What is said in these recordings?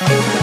Bye.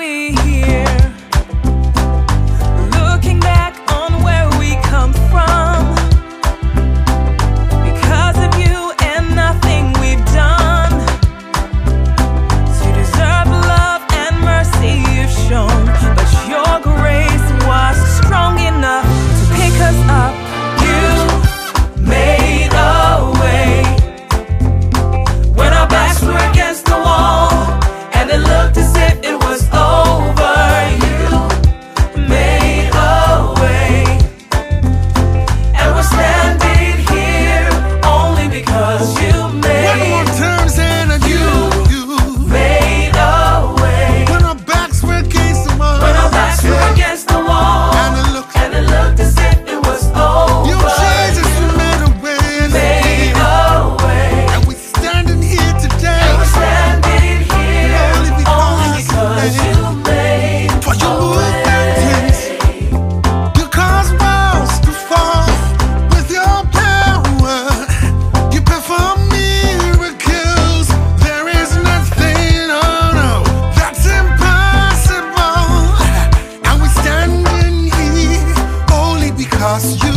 we're here. olmaz